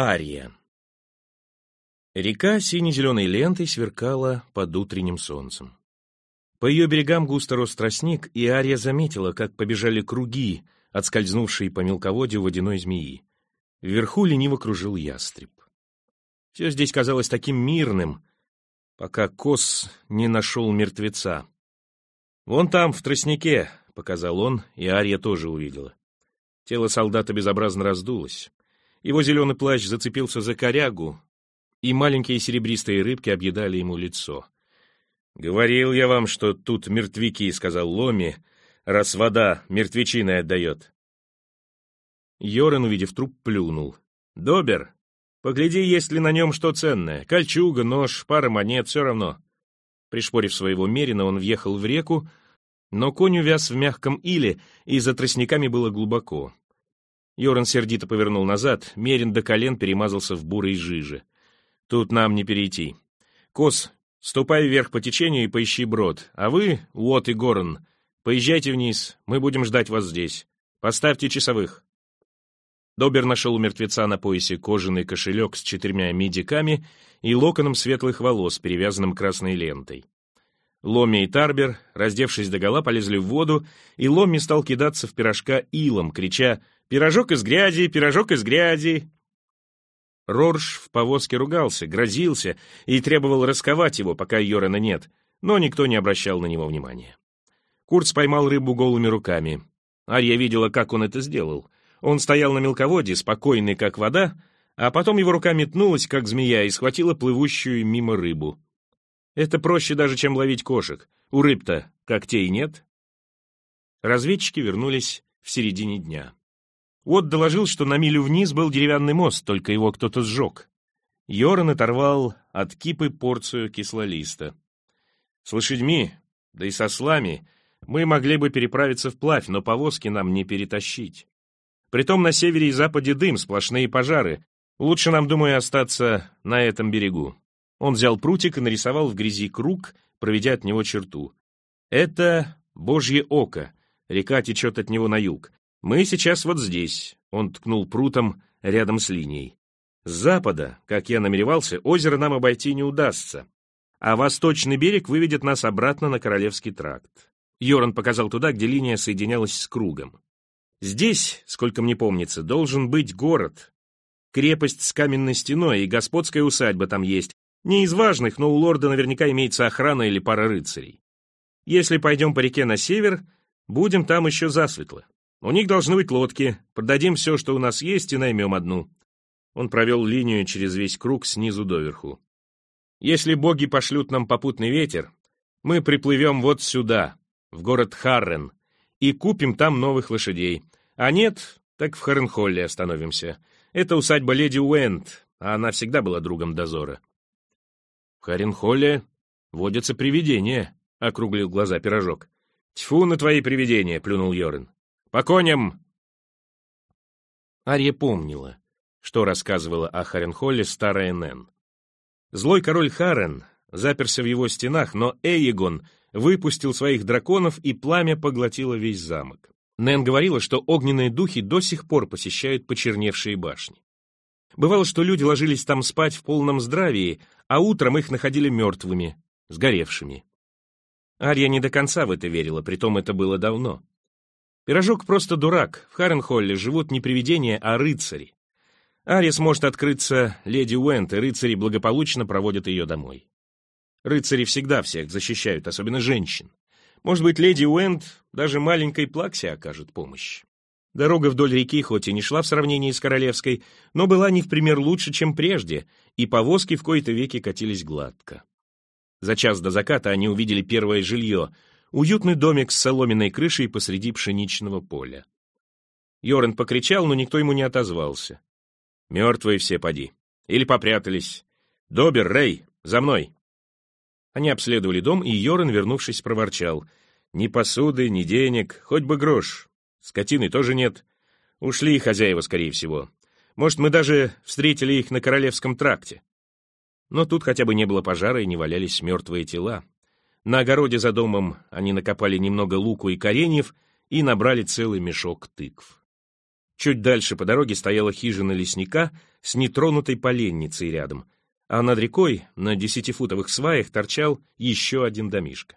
Ария. Река сине-зеленой лентой сверкала под утренним солнцем. По ее берегам густо рос тростник, и Ария заметила, как побежали круги, отскользнувшие по мелководью водяной змеи. Вверху лениво кружил ястреб. Все здесь казалось таким мирным, пока Кос не нашел мертвеца. «Вон там, в тростнике», — показал он, и Ария тоже увидела. Тело солдата безобразно раздулось. Его зеленый плащ зацепился за корягу, и маленькие серебристые рыбки объедали ему лицо. «Говорил я вам, что тут мертвяки», — сказал Ломи, раз вода мертвечиной отдает. Йорен, увидев труп, плюнул. «Добер, погляди, есть ли на нем что ценное. Кольчуга, нож, пара монет, все равно». Пришпорив своего мерина, он въехал в реку, но конь увяз в мягком иле, и за тростниками было глубоко. Йоран сердито повернул назад, мерин до колен перемазался в бурой жиже. «Тут нам не перейти. Кос, ступай вверх по течению и поищи брод, а вы, Уот и Горн, поезжайте вниз, мы будем ждать вас здесь. Поставьте часовых». Добер нашел у мертвеца на поясе кожаный кошелек с четырьмя медиками и локоном светлых волос, перевязанным красной лентой. Ломми и Тарбер, раздевшись догола, полезли в воду, и Ломми стал кидаться в пирожка илом, крича «Пирожок из грязи! Пирожок из грязи!» Рорж в повозке ругался, грозился и требовал расковать его, пока Йорена нет, но никто не обращал на него внимания. Курц поймал рыбу голыми руками. Арья видела, как он это сделал. Он стоял на мелководье, спокойный, как вода, а потом его рука метнулась, как змея, и схватила плывущую мимо рыбу. Это проще даже, чем ловить кошек. У рыб-то когтей нет. Разведчики вернулись в середине дня. Вот доложил, что на милю вниз был деревянный мост, только его кто-то сжег. Йоран оторвал от кипы порцию кислолиста. С лошадьми, да и со слами, мы могли бы переправиться вплавь, но повозки нам не перетащить. Притом на севере и западе дым, сплошные пожары. Лучше нам, думаю, остаться на этом берегу. Он взял прутик и нарисовал в грязи круг, проведя от него черту. Это Божье око. Река течет от него на юг. Мы сейчас вот здесь. Он ткнул прутом рядом с линией. С запада, как я намеревался, озеро нам обойти не удастся, а восточный берег выведет нас обратно на Королевский тракт. Йоран показал туда, где линия соединялась с кругом. Здесь, сколько мне помнится, должен быть город. Крепость с каменной стеной и господская усадьба там есть, не из важных, но у лорда наверняка имеется охрана или пара рыцарей. Если пойдем по реке на север, будем там еще засветло. У них должны быть лодки, продадим все, что у нас есть, и наймем одну. Он провел линию через весь круг снизу доверху. Если боги пошлют нам попутный ветер, мы приплывем вот сюда, в город Харрен, и купим там новых лошадей. А нет, так в Харренхолле остановимся. Это усадьба леди Уэнд, а она всегда была другом дозора. В Харенхолле водятся привидения, — округлил глаза пирожок. «Тьфу на твои привидения!» — плюнул Йорен. «По коням!» Ария помнила, что рассказывала о Харенхолле старая Нэн. Злой король Харен заперся в его стенах, но Эйегон выпустил своих драконов, и пламя поглотило весь замок. Нэн говорила, что огненные духи до сих пор посещают почерневшие башни. Бывало, что люди ложились там спать в полном здравии, а утром их находили мертвыми, сгоревшими. Ария не до конца в это верила, притом это было давно. Пирожок просто дурак, в Харенхолле живут не привидения, а рыцари. Ария сможет открыться леди Уэнт, и рыцари благополучно проводят ее домой. Рыцари всегда всех защищают, особенно женщин. Может быть, леди Уэнт даже маленькой Плаксе окажет помощь. Дорога вдоль реки хоть и не шла в сравнении с Королевской, но была не в пример лучше, чем прежде, и повозки в кои-то веки катились гладко. За час до заката они увидели первое жилье — уютный домик с соломенной крышей посреди пшеничного поля. Йорен покричал, но никто ему не отозвался. «Мертвые все, поди. Или попрятались. Добер, Рэй, за мной!» Они обследовали дом, и Йорен, вернувшись, проворчал. «Ни посуды, ни денег, хоть бы грош. Скотины тоже нет. Ушли хозяева, скорее всего. Может, мы даже встретили их на Королевском тракте. Но тут хотя бы не было пожара и не валялись мертвые тела. На огороде за домом они накопали немного луку и кореньев и набрали целый мешок тыкв. Чуть дальше по дороге стояла хижина лесника с нетронутой поленницей рядом, а над рекой на десятифутовых сваях торчал еще один домишко.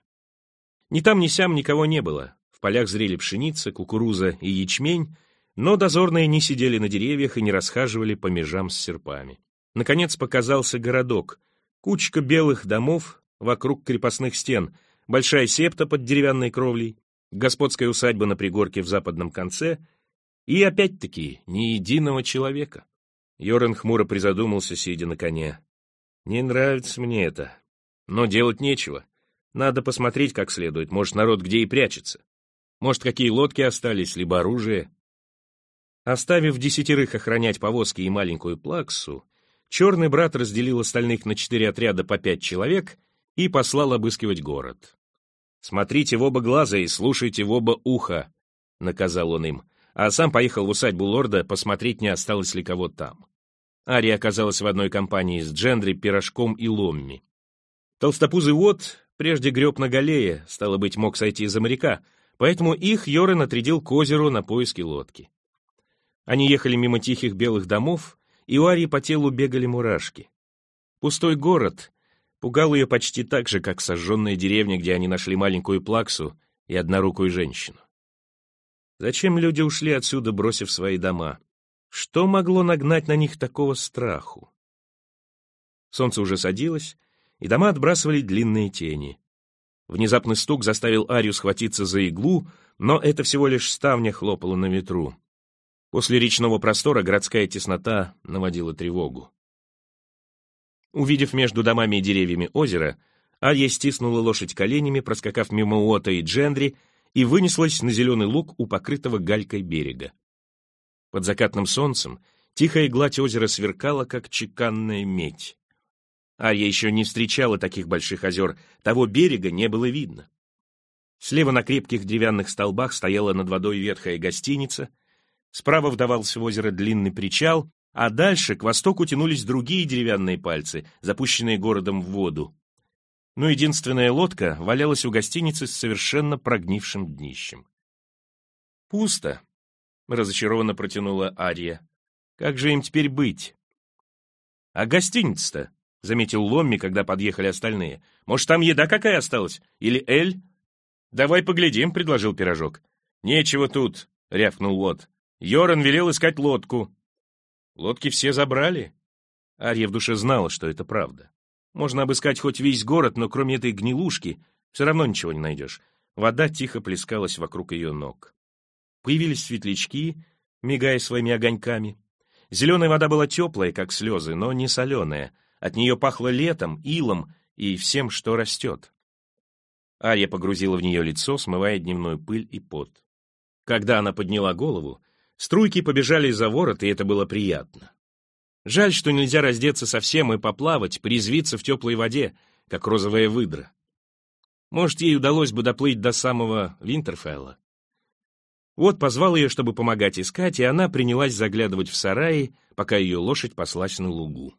Ни там, ни сям никого не было. В полях зрели пшеница, кукуруза и ячмень, но дозорные не сидели на деревьях и не расхаживали по межам с серпами. Наконец показался городок, кучка белых домов вокруг крепостных стен, большая септа под деревянной кровлей, господская усадьба на пригорке в западном конце и, опять-таки, ни единого человека. Йоран хмуро призадумался, сидя на коне. «Не нравится мне это. Но делать нечего. Надо посмотреть как следует, может, народ где и прячется. Может, какие лодки остались, либо оружие». Оставив десятерых охранять повозки и маленькую плаксу, черный брат разделил остальных на четыре отряда по пять человек и послал обыскивать город. «Смотрите в оба глаза и слушайте в оба уха», — наказал он им, а сам поехал в усадьбу лорда посмотреть, не осталось ли кого там. Ария оказалась в одной компании с Джендри, Пирожком и Ломми. Толстопузый Уот прежде греб на галее, стало быть, мог сойти за моряка, поэтому их Йорен отрядил к озеру на поиски лодки. Они ехали мимо тихих белых домов, и у Арии по телу бегали мурашки. Пустой город пугал ее почти так же, как сожженная деревня, где они нашли маленькую плаксу и однорукую женщину. Зачем люди ушли отсюда, бросив свои дома? Что могло нагнать на них такого страху? Солнце уже садилось, и дома отбрасывали длинные тени. Внезапный стук заставил Арию схватиться за иглу, но это всего лишь ставня хлопала на ветру. После речного простора городская теснота наводила тревогу. Увидев между домами и деревьями озеро, Алья стиснула лошадь коленями, проскакав мимо Уота и Джендри, и вынеслась на зеленый луг у покрытого галькой берега. Под закатным солнцем тихая гладь озера сверкала, как чеканная медь. Арья еще не встречала таких больших озер, того берега не было видно. Слева на крепких деревянных столбах стояла над водой ветхая гостиница, Справа вдавался в озеро длинный причал, а дальше к востоку тянулись другие деревянные пальцы, запущенные городом в воду. Но единственная лодка валялась у гостиницы с совершенно прогнившим днищем. «Пусто», — разочарованно протянула Ария. «Как же им теперь быть?» «А гостиница-то?» — заметил Ломми, когда подъехали остальные. «Может, там еда какая осталась? Или эль?» «Давай поглядим», — предложил пирожок. «Нечего тут», — рявкнул Лот. Йоран велел искать лодку. Лодки все забрали. Арья в душе знала, что это правда. Можно обыскать хоть весь город, но кроме этой гнилушки все равно ничего не найдешь. Вода тихо плескалась вокруг ее ног. Появились светлячки, мигая своими огоньками. Зеленая вода была теплая, как слезы, но не соленая. От нее пахло летом, илом и всем, что растет. Арья погрузила в нее лицо, смывая дневную пыль и пот. Когда она подняла голову, Струйки побежали за ворот, и это было приятно. Жаль, что нельзя раздеться совсем и поплавать, призвиться в теплой воде, как розовая выдра. Может, ей удалось бы доплыть до самого Винтерфелла. Вот позвал ее, чтобы помогать искать, и она принялась заглядывать в сараи, пока ее лошадь паслась на лугу.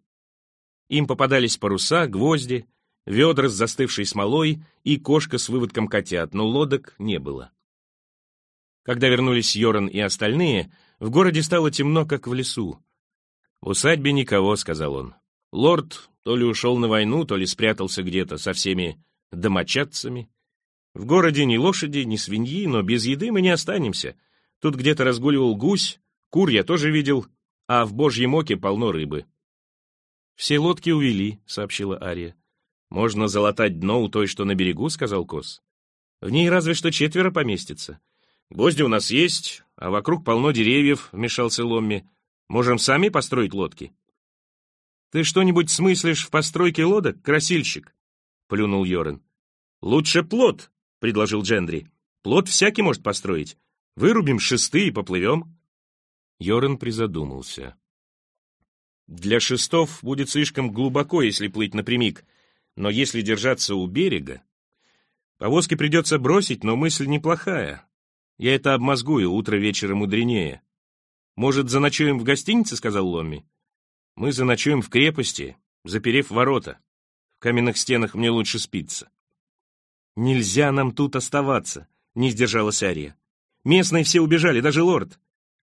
Им попадались паруса, гвозди, ведра с застывшей смолой и кошка с выводком котят, но лодок не было. Когда вернулись Йоран и остальные, в городе стало темно, как в лесу. «В усадьбе никого», — сказал он. «Лорд то ли ушел на войну, то ли спрятался где-то со всеми домочадцами. В городе ни лошади, ни свиньи, но без еды мы не останемся. Тут где-то разгуливал гусь, кур я тоже видел, а в Божьем оке полно рыбы». «Все лодки увели», — сообщила Ария. «Можно залатать дно у той, что на берегу», — сказал Кос. «В ней разве что четверо поместится. «Гвозди у нас есть, а вокруг полно деревьев», — вмешался Ломми. «Можем сами построить лодки». «Ты что-нибудь смыслишь в постройке лодок, красильщик?» — плюнул Йорен. «Лучше плот», — предложил Джендри. «Плот всякий может построить. Вырубим шесты и поплывем». Йорен призадумался. «Для шестов будет слишком глубоко, если плыть напрямик, но если держаться у берега...» Повозки придется бросить, но мысль неплохая. Я это обмозгую, утро вечера мудренее. Может, заночуем в гостинице, сказал Ломми. Мы заночуем в крепости, заперев ворота. В каменных стенах мне лучше спиться. Нельзя нам тут оставаться, не сдержалась Ария. Местные все убежали, даже лорд.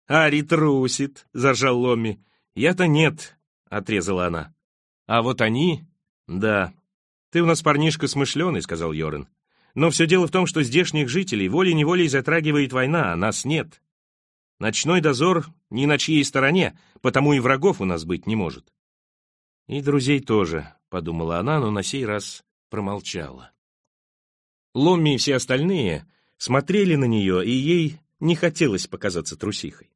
Ари трусит, заржал Ломми. Я-то нет, отрезала она. А вот они, да. Ты у нас парнишка смышленый, сказал Йорен. Но все дело в том, что здешних жителей волей-неволей затрагивает война, а нас нет. Ночной дозор ни на чьей стороне, потому и врагов у нас быть не может. И друзей тоже, подумала она, но на сей раз промолчала. Ломми и все остальные смотрели на нее, и ей не хотелось показаться трусихой.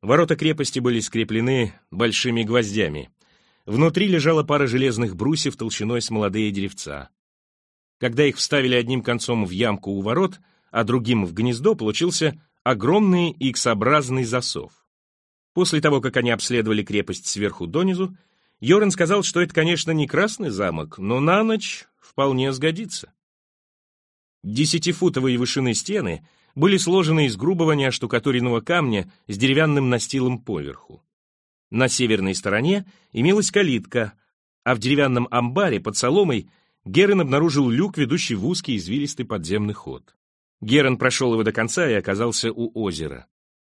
Ворота крепости были скреплены большими гвоздями. Внутри лежала пара железных брусьев толщиной с молодые деревца. Когда их вставили одним концом в ямку у ворот, а другим в гнездо, получился огромный иксообразный засов. После того, как они обследовали крепость сверху донизу, Йорен сказал, что это, конечно, не красный замок, но на ночь вполне сгодится. Десятифутовые вышины стены были сложены из грубого неоштукатуренного камня с деревянным настилом поверху. На северной стороне имелась калитка, а в деревянном амбаре под соломой Герен обнаружил люк, ведущий в узкий извилистый подземный ход. Герен прошел его до конца и оказался у озера.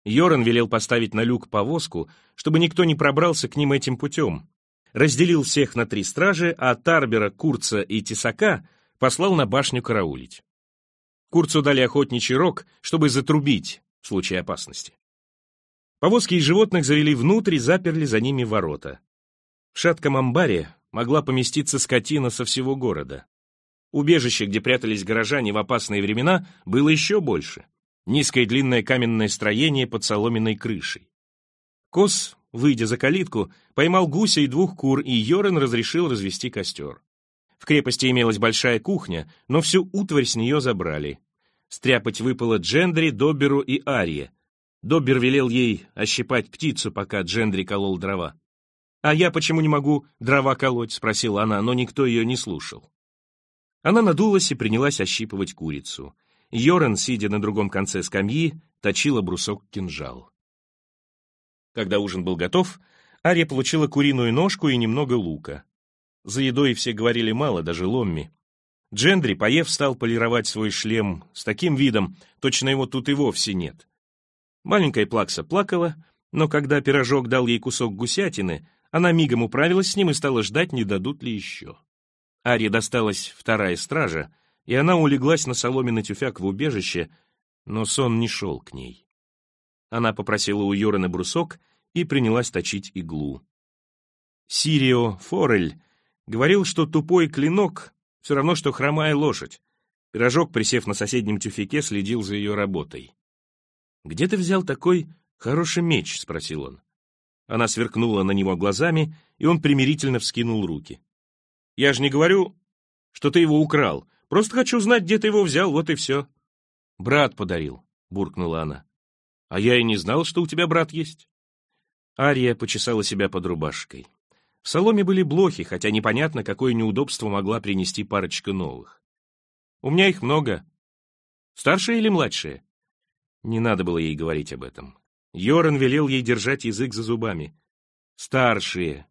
Йоран велел поставить на люк повозку, чтобы никто не пробрался к ним этим путем. Разделил всех на три стражи, а Тарбера, Курца и Тесака послал на башню караулить. Курцу дали охотничий рог, чтобы затрубить в случае опасности. Повозки из животных завели внутрь и заперли за ними ворота. В шатком амбаре могла поместиться скотина со всего города. Убежище, где прятались горожане в опасные времена, было еще больше. Низкое длинное каменное строение под соломенной крышей. Кос, выйдя за калитку, поймал гуся и двух кур, и Йорен разрешил развести костер. В крепости имелась большая кухня, но всю утварь с нее забрали. Стряпать выпало Джендри, Доберу и Арье. Доббер велел ей ощипать птицу, пока Джендри колол дрова. «А я почему не могу дрова колоть?» — спросила она, но никто ее не слушал. Она надулась и принялась ощипывать курицу. Йорен, сидя на другом конце скамьи, точила брусок кинжал. Когда ужин был готов, Ария получила куриную ножку и немного лука. За едой все говорили мало, даже Ломми. Джендри, поев, стал полировать свой шлем с таким видом, точно его тут и вовсе нет. Маленькая Плакса плакала, но когда пирожок дал ей кусок гусятины, она мигом управилась с ним и стала ждать, не дадут ли еще. Аре досталась вторая стража, и она улеглась на соломенный тюфяк в убежище, но сон не шел к ней. Она попросила у Йорена брусок и принялась точить иглу. Сирио Форель Говорил, что тупой клинок все равно, что хромая лошадь. Пирожок, присев на соседнем тюфяке, следил за ее работой. «Где ты взял такой хороший меч?» — спросил он. Она сверкнула на него глазами, и он примирительно вскинул руки. «Я же не говорю, что ты его украл. Просто хочу знать, где ты его взял, вот и все». «Брат подарил», — буркнула она. «А я и не знал, что у тебя брат есть». Ария почесала себя под рубашкой. В соломе были блохи, хотя непонятно, какое неудобство могла принести парочка новых. «У меня их много. Старшие или младшие?» Не надо было ей говорить об этом. Йоран велел ей держать язык за зубами. «Старшие.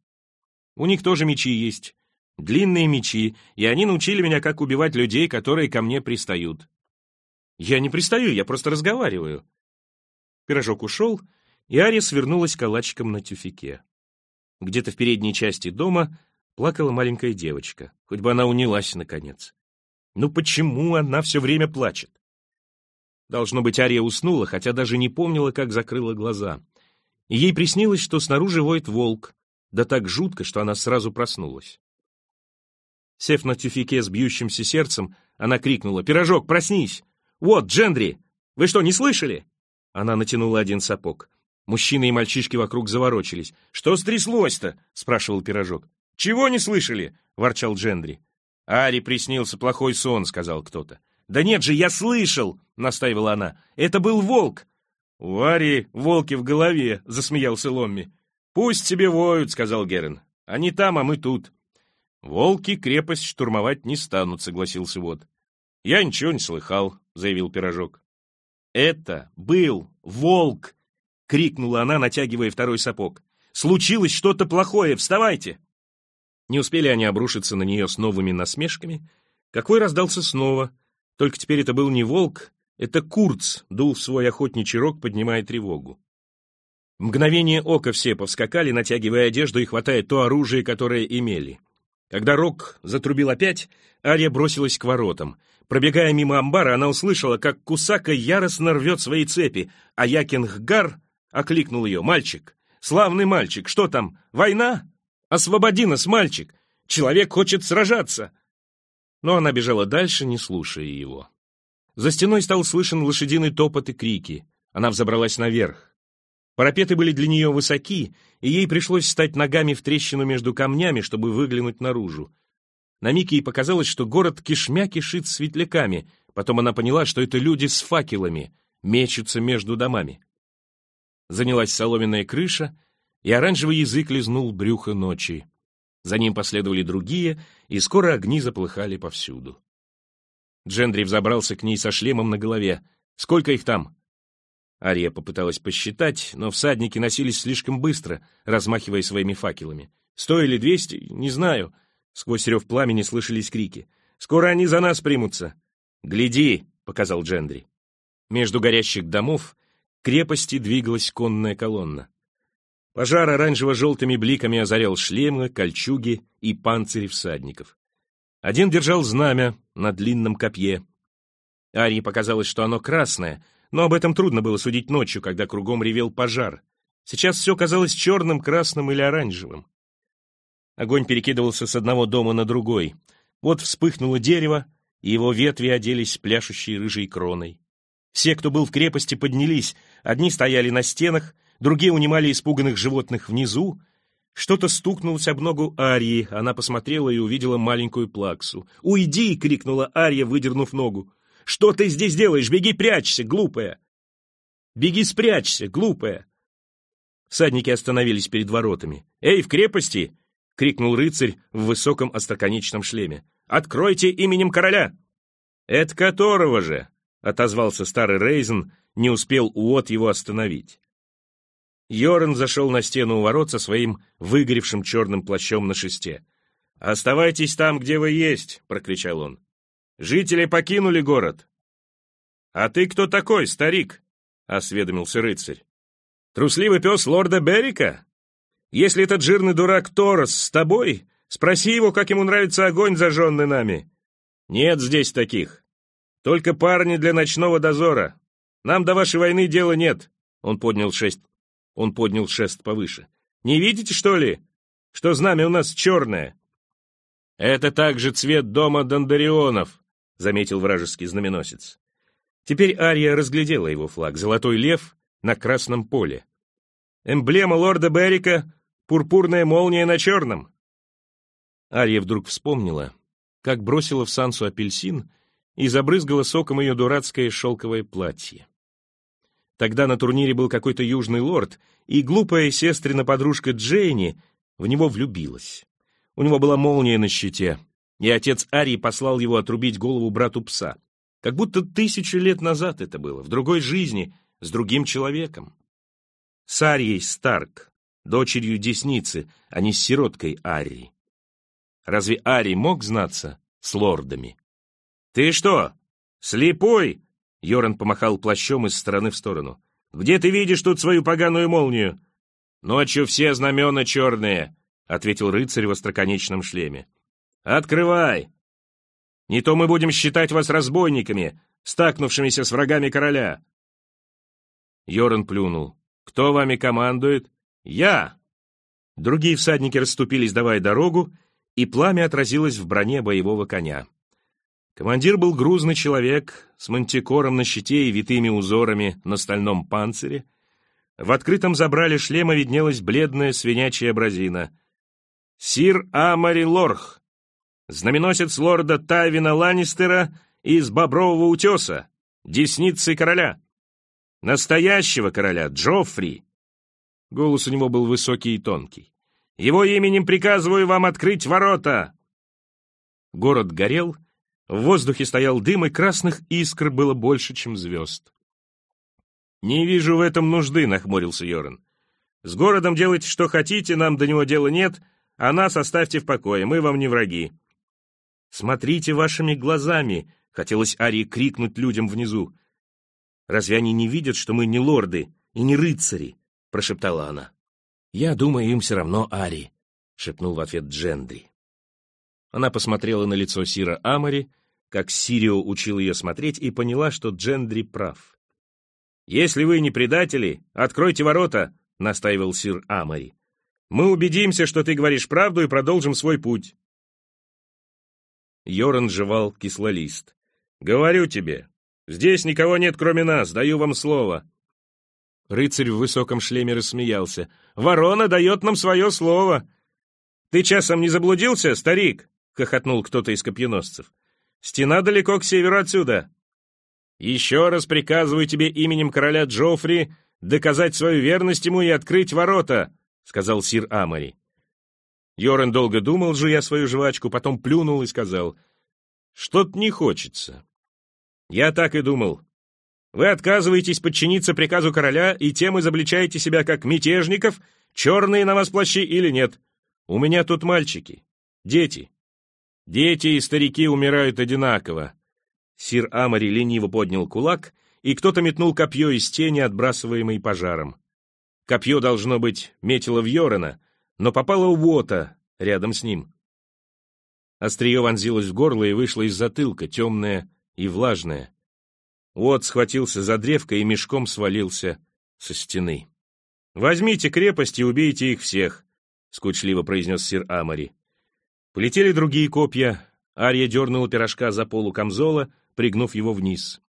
У них тоже мечи есть. Длинные мечи, и они научили меня, как убивать людей, которые ко мне пристают». «Я не пристаю, я просто разговариваю». Пирожок ушел, и Ария свернулась калачиком на тюфике. Где-то в передней части дома плакала маленькая девочка, хоть бы она унялась наконец. Ну почему она все время плачет? Должно быть, Ария уснула, хотя даже не помнила, как закрыла глаза. И ей приснилось, что снаружи воет волк, да так жутко, что она сразу проснулась. Сев на тюфике с бьющимся сердцем, она крикнула «Пирожок, проснись! Вот, Джендри! Вы что, не слышали?» Она натянула один сапог. Мужчины и мальчишки вокруг заворочились. «Что стряслось-то?» — спрашивал Пирожок. «Чего не слышали?» — ворчал Джендри. «Ари приснился плохой сон», — сказал кто-то. «Да нет же, я слышал!» — настаивала она. «Это был волк!» «У Ари волки в голове!» — засмеялся Ломми. «Пусть себе воют», — сказал Герен. «Они там, а мы тут». «Волки крепость штурмовать не станут», — согласился Вот. «Я ничего не слыхал», — заявил Пирожок. «Это был волк!» — крикнула она, натягивая второй сапог. «Случилось что-то плохое! Вставайте!» Не успели они обрушиться на нее с новыми насмешками, какой раздался снова, только теперь это был не волк, Это Курц дул в свой охотничий рог, поднимая тревогу. Мгновение ока все повскакали, натягивая одежду и хватая то оружие, которое имели. Когда Рок затрубил опять, Ария бросилась к воротам. Пробегая мимо амбара, она услышала, как Кусака яростно рвет свои цепи, а Якинггар окликнул ее. «Мальчик! Славный мальчик! Что там? Война? Освободи нас, мальчик! Человек хочет сражаться!» Но она бежала дальше, не слушая его. За стеной стал слышен лошадиный топот и крики. Она взобралась наверх. Парапеты были для нее высоки, и ей пришлось встать ногами в трещину между камнями, чтобы выглянуть наружу. На миг ей показалось, что город кишмя кишит светляками, потом она поняла, что это люди с факелами, мечутся между домами. Занялась соломенная крыша, и оранжевый язык лизнул брюхо ночи. За ним последовали другие, и скоро огни заплыхали повсюду. Джендри взобрался к ней со шлемом на голове. «Сколько их там?» Ария попыталась посчитать, но всадники носились слишком быстро, размахивая своими факелами. «Сто или двести? Не знаю». Сквозь рев пламени слышались крики. «Скоро они за нас примутся!» «Гляди!» — показал Джендри. Между горящих домов крепости двигалась конная колонна. Пожар оранжево-желтыми бликами озарял шлемы, кольчуги и панцири всадников. Один держал знамя на длинном копье. Арии показалось, что оно красное, но об этом трудно было судить ночью, когда кругом ревел пожар. Сейчас все казалось черным, красным или оранжевым. Огонь перекидывался с одного дома на другой. Вот вспыхнуло дерево, и его ветви оделись пляшущей рыжей кроной. Все, кто был в крепости, поднялись. Одни стояли на стенах, другие унимали испуганных животных внизу. Что-то стукнулось об ногу Арии, она посмотрела и увидела маленькую плаксу. «Уйди!» — крикнула Ария, выдернув ногу. «Что ты здесь делаешь? Беги, прячься, глупая!» «Беги, спрячься, глупая!» Всадники остановились перед воротами. «Эй, в крепости!» — крикнул рыцарь в высоком остроконечном шлеме. «Откройте именем короля!» «Это которого же?» — отозвался старый Рейзен, не успел Уот его остановить. Йорн зашел на стену у ворот со своим выгоревшим черным плащом на шесте. «Оставайтесь там, где вы есть!» — прокричал он. «Жители покинули город!» «А ты кто такой, старик?» — осведомился рыцарь. «Трусливый пес лорда Беррика? Если этот жирный дурак Торос с тобой, спроси его, как ему нравится огонь, зажженный нами. Нет здесь таких. Только парни для ночного дозора. Нам до вашей войны дела нет». Он поднял шесть он поднял шест повыше. «Не видите, что ли, что знамя у нас черное?» «Это также цвет дома Дондарионов», — заметил вражеский знаменосец. Теперь Ария разглядела его флаг, золотой лев на красном поле. Эмблема лорда Беррика — пурпурная молния на черном. Ария вдруг вспомнила, как бросила в Сансу апельсин и забрызгала соком ее дурацкое шелковое платье. Тогда на турнире был какой-то южный лорд, и глупая сестрина подружка Джейни в него влюбилась. У него была молния на щите, и отец Арии послал его отрубить голову брату пса. Как будто тысячу лет назад это было, в другой жизни, с другим человеком. С Арией Старк, дочерью Десницы, а не с сироткой Арии. Разве Арий мог знаться с лордами? «Ты что, слепой?» Йоран помахал плащом из стороны в сторону. «Где ты видишь тут свою поганую молнию?» «Ночью все знамена черные», — ответил рыцарь в остроконечном шлеме. «Открывай! Не то мы будем считать вас разбойниками, стакнувшимися с врагами короля». Йоран плюнул. «Кто вами командует?» «Я!» Другие всадники расступились, давая дорогу, и пламя отразилось в броне боевого коня. Командир был грузный человек с мантикором на щите и витыми узорами на стальном панцире. В открытом забрале шлема виднелась бледная свинячья абразина. «Сир Амари Лорх, знаменосец лорда Тайвина Ланнистера из Бобрового утеса, десницы короля, настоящего короля Джоффри». Голос у него был высокий и тонкий. «Его именем приказываю вам открыть ворота!» Город горел, в воздухе стоял дым, и красных искр было больше, чем звезд. «Не вижу в этом нужды», — нахмурился Йоран. «С городом делайте, что хотите, нам до него дела нет, а нас оставьте в покое, мы вам не враги». «Смотрите вашими глазами», — хотелось Арии крикнуть людям внизу. Разве они не видят, что мы не лорды и не рыцари?» — прошептала она. «Я думаю, им все равно Ари», — шепнул в ответ Джендри. Она посмотрела на лицо Сира Амари, как Сирио учил ее смотреть, и поняла, что Джендри прав. «Если вы не предатели, откройте ворота», — настаивал Сир Амари. «Мы убедимся, что ты говоришь правду, и продолжим свой путь». Йоран жевал кислолист. «Говорю тебе, здесь никого нет, кроме нас, даю вам слово». Рыцарь в высоком шлеме рассмеялся. «Ворона дает нам свое слово!» «Ты часом не заблудился, старик?» — хохотнул кто-то из копьеносцев. «Стена далеко к северу отсюда». «Еще раз приказываю тебе именем короля Джоффри доказать свою верность ему и открыть ворота», — сказал сир Амари. Йорен долго думал, жуя свою жвачку, потом плюнул и сказал, «Что-то не хочется». «Я так и думал. Вы отказываетесь подчиниться приказу короля и тем изобличаете себя как мятежников, черные на вас плащи или нет. У меня тут мальчики, дети. Дети и старики умирают одинаково». Сир Амари лениво поднял кулак, и кто-то метнул копье из тени, отбрасываемой пожаром. Копье, должно быть, метило в Йорена, но попало у Уота рядом с ним. Острие вонзилось в горло и вышло из затылка, темное и влажное. Уот схватился за древко и мешком свалился со стены. «Возьмите крепость и убейте их всех», — скучливо произнес сир Амари. Полетели другие копья. Ария дернула пирожка за полу камзола, пригнув его вниз.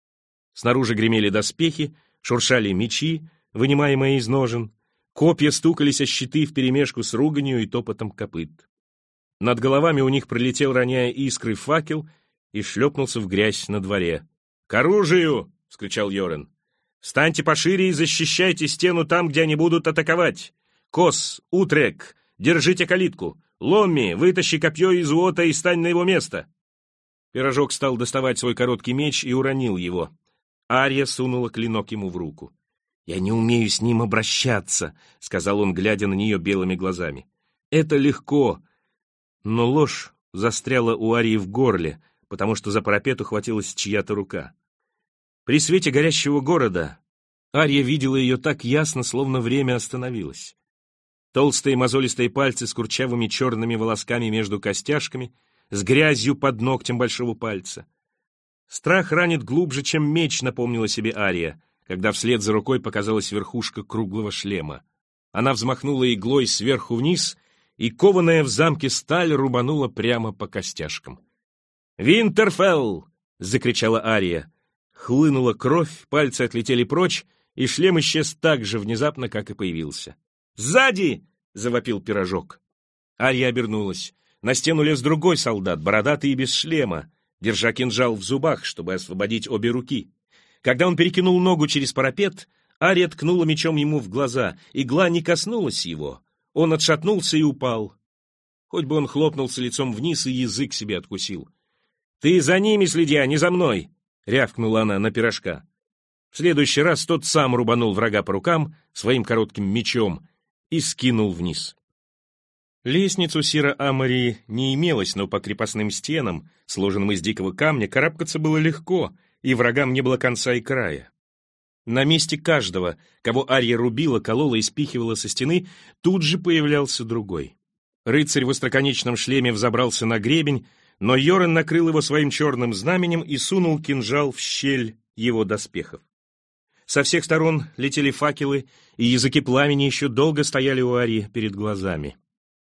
Снаружи гремели доспехи, шуршали мечи, вынимаемые из ножен. Копья стукались о щиты вперемешку с руганью и топотом копыт. Над головами у них пролетел, роняя искры, факел и шлепнулся в грязь на дворе. «К оружию!» — вскричал Йорен. «Станьте пошире и защищайте стену там, где они будут атаковать! Кос, Утрек, держите калитку! Ломми, вытащи копье из уота и стань на его место!» Пирожок стал доставать свой короткий меч и уронил его. Ария сунула клинок ему в руку. «Я не умею с ним обращаться», — сказал он, глядя на нее белыми глазами. «Это легко». Но ложь застряла у Арии в горле, потому что за парапет ухватилась чья-то рука. При свете горящего города Ария видела ее так ясно, словно время остановилось. Толстые мозолистые пальцы с курчавыми черными волосками между костяшками, с грязью под ногтем большого пальца. Страх ранит глубже, чем меч, напомнила себе Ария — когда вслед за рукой показалась верхушка круглого шлема. Она взмахнула иглой сверху вниз, и кованая в замке сталь рубанула прямо по костяшкам. «Винтерфелл!» — закричала Ария. Хлынула кровь, пальцы отлетели прочь, и шлем исчез так же внезапно, как и появился. «Сзади!» — завопил пирожок. Ария обернулась. На стену лез другой солдат, бородатый и без шлема, держа кинжал в зубах, чтобы освободить обе руки. Когда он перекинул ногу через парапет, Ария ткнула мечом ему в глаза. Игла не коснулась его. Он отшатнулся и упал. Хоть бы он хлопнулся лицом вниз и язык себе откусил. «Ты за ними следи, а не за мной!» — рявкнула она на пирожка. В следующий раз тот сам рубанул врага по рукам своим коротким мечом и скинул вниз. Лестницу Сира Амари не имелось, но по крепостным стенам, сложенным из дикого камня, карабкаться было легко — и врагам не было конца и края. На месте каждого, кого Арья рубила, колола и спихивала со стены, тут же появлялся другой. Рыцарь в остроконечном шлеме взобрался на гребень, но Йорен накрыл его своим черным знаменем и сунул кинжал в щель его доспехов. Со всех сторон летели факелы, и языки пламени еще долго стояли у Арии перед глазами.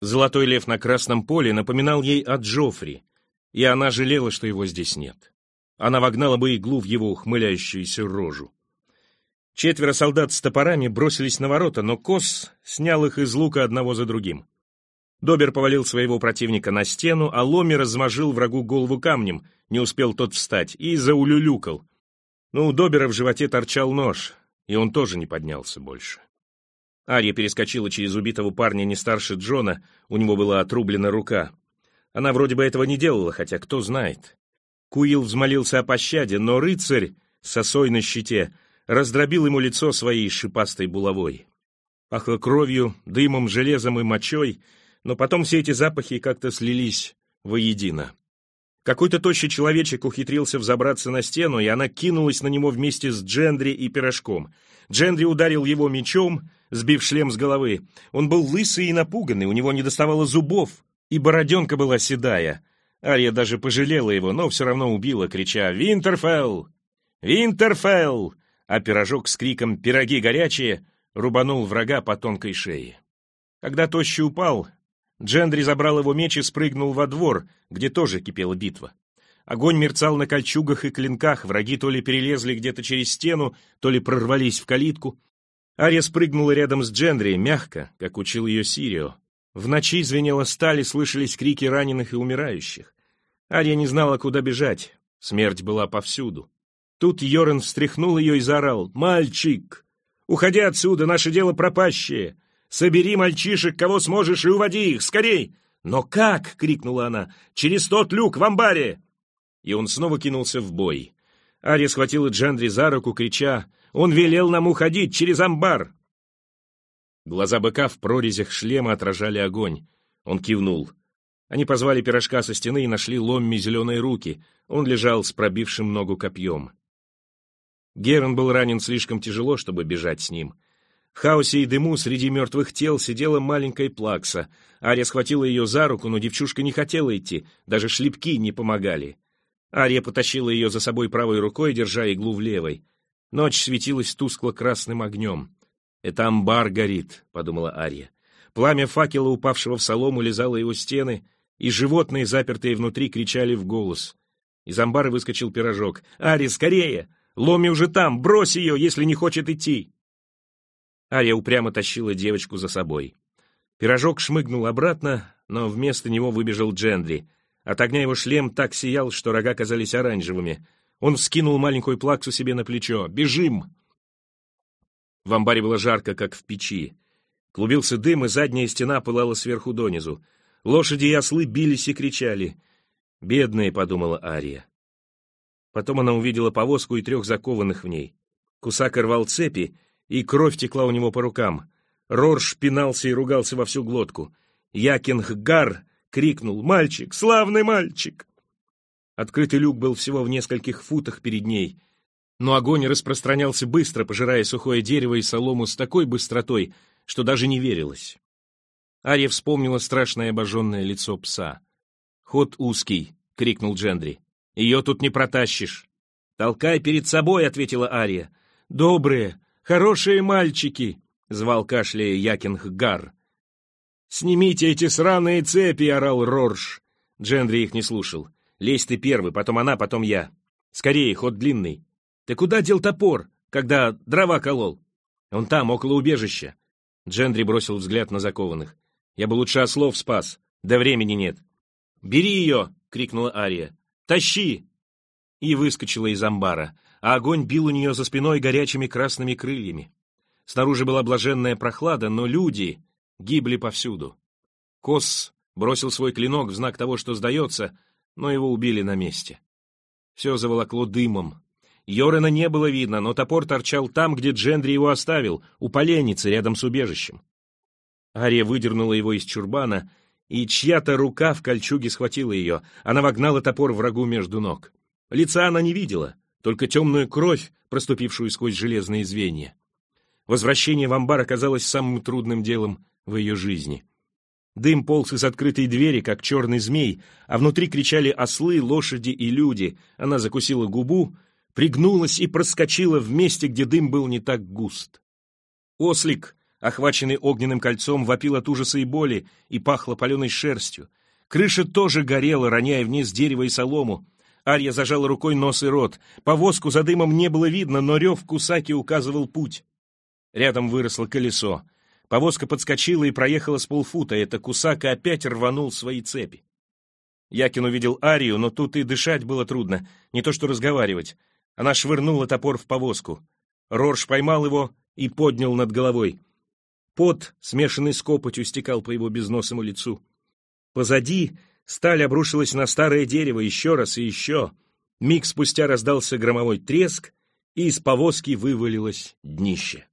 Золотой лев на красном поле напоминал ей о Джоффри, и она жалела, что его здесь нет она вогнала бы иглу в его ухмыляющуюся рожу. Четверо солдат с топорами бросились на ворота, но Кос снял их из лука одного за другим. Добер повалил своего противника на стену, а Ломи размажил врагу голову камнем, не успел тот встать, и заулюлюкал. Но у Добера в животе торчал нож, и он тоже не поднялся больше. Ария перескочила через убитого парня не старше Джона, у него была отрублена рука. Она вроде бы этого не делала, хотя кто знает. Куил взмолился о пощаде, но рыцарь, сосой на щите, раздробил ему лицо своей шипастой булавой. Пахло кровью, дымом, железом и мочой, но потом все эти запахи как-то слились воедино. Какой-то тощий человечек ухитрился взобраться на стену, и она кинулась на него вместе с Джендри и пирожком. Джендри ударил его мечом, сбив шлем с головы. Он был лысый и напуганный, у него не доставало зубов, и бороденка была седая. Ария даже пожалела его, но все равно убила, крича «Винтерфелл! Винтерфелл!» А пирожок с криком «Пироги горячие!» рубанул врага по тонкой шее. Когда тощий упал, Джендри забрал его меч и спрыгнул во двор, где тоже кипела битва. Огонь мерцал на кольчугах и клинках, враги то ли перелезли где-то через стену, то ли прорвались в калитку. Ария спрыгнула рядом с Джендри, мягко, как учил ее Сирио. В ночи звенела сталь и слышались крики раненых и умирающих. Ария не знала, куда бежать. Смерть была повсюду. Тут Йорен встряхнул ее и заорал «Мальчик! Уходи отсюда, наше дело пропащее! Собери мальчишек, кого сможешь, и уводи их! Скорей!» «Но как?» — крикнула она. «Через тот люк в амбаре!» И он снова кинулся в бой. Ария схватила Джендри за руку, крича «Он велел нам уходить через амбар!» Глаза быка в прорезях шлема отражали огонь. Он кивнул. Они позвали пирожка со стены и нашли ломми зеленые руки. Он лежал с пробившим ногу копьем. Герон был ранен слишком тяжело, чтобы бежать с ним. В хаосе и дыму среди мертвых тел сидела маленькая плакса. Ария схватила ее за руку, но девчушка не хотела идти, даже шлепки не помогали. Ария потащила ее за собой правой рукой, держа иглу в левой. Ночь светилась тускло-красным огнем. «Это амбар горит», — подумала Ария. Пламя факела, упавшего в солому, лизало его стены, и животные, запертые внутри, кричали в голос. Из амбара выскочил пирожок. «Ари, скорее! Ломи уже там! Брось ее, если не хочет идти!» Ария упрямо тащила девочку за собой. Пирожок шмыгнул обратно, но вместо него выбежал Джендри. От огня его шлем так сиял, что рога казались оранжевыми. Он вскинул маленькую плаксу себе на плечо. «Бежим!» В амбаре было жарко, как в печи. Клубился дым, и задняя стена пылала сверху донизу. Лошади и ослы бились и кричали. «Бедные», — подумала Ария. Потом она увидела повозку и трех закованных в ней. Кусак рвал цепи, и кровь текла у него по рукам. Рорш пинался и ругался во всю глотку. Якинггар крикнул «Мальчик! Славный мальчик!» Открытый люк был всего в нескольких футах перед ней — но огонь распространялся быстро, пожирая сухое дерево и солому с такой быстротой, что даже не верилось. Ария вспомнила страшное обожженное лицо пса. «Ход узкий!» — крикнул Джендри. «Ее тут не протащишь!» «Толкай перед собой!» — ответила Ария. «Добрые, хорошие мальчики!» — звал кашляя Якинг Гар. «Снимите эти сраные цепи!» — орал Рорш. Джендри их не слушал. «Лезь ты первый, потом она, потом я. Скорее, ход длинный. Ты куда дел топор, когда дрова колол? Он там, около убежища. Джендри бросил взгляд на закованных. Я бы лучше ослов спас. Да времени нет. «Бери ее!» — крикнула Ария. «Тащи!» И выскочила из амбара, а огонь бил у нее за спиной горячими красными крыльями. Снаружи была блаженная прохлада, но люди гибли повсюду. Кос бросил свой клинок в знак того, что сдается, но его убили на месте. Все заволокло дымом, Йорена не было видно, но топор торчал там, где Джендри его оставил, у поленницы, рядом с убежищем. Ария выдернула его из чурбана, и чья-то рука в кольчуге схватила ее. Она вогнала топор врагу между ног. Лица она не видела, только темную кровь, проступившую сквозь железные звенья. Возвращение в амбар оказалось самым трудным делом в ее жизни. Дым полз из открытой двери, как черный змей, а внутри кричали ослы, лошади и люди. Она закусила губу пригнулась и проскочила в месте, где дым был не так густ. Ослик, охваченный огненным кольцом, вопил от ужаса и боли и пахло паленой шерстью. Крыша тоже горела, роняя вниз дерево и солому. Арья зажала рукой нос и рот. Повозку за дымом не было видно, но рев Кусаки указывал путь. Рядом выросло колесо. Повозка подскочила и проехала с полфута. Это Кусака опять рванул свои цепи. Якин увидел Арию, но тут и дышать было трудно, не то что разговаривать. Она швырнула топор в повозку. Рорш поймал его и поднял над головой. Пот, смешанный с копотью, стекал по его безносому лицу. Позади сталь обрушилась на старое дерево еще раз и еще. Миг спустя раздался громовой треск, и из повозки вывалилось днище.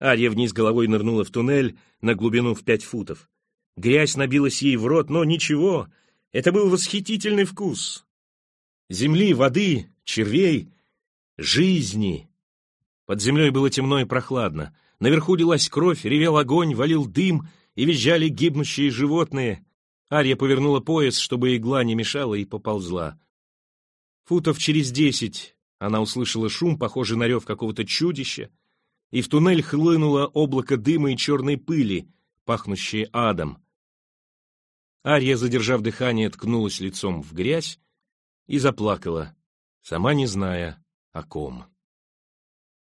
Ария вниз головой нырнула в туннель на глубину в пять футов. Грязь набилась ей в рот, но ничего, Это был восхитительный вкус. Земли, воды, червей, жизни. Под землей было темно и прохладно. Наверху лилась кровь, ревел огонь, валил дым, и визжали гибнущие животные. Ария повернула пояс, чтобы игла не мешала, и поползла. Футов через десять она услышала шум, похожий на рев какого-то чудища, и в туннель хлынуло облако дыма и черной пыли, пахнущее адом. Ария, задержав дыхание, ткнулась лицом в грязь и заплакала, сама не зная о ком.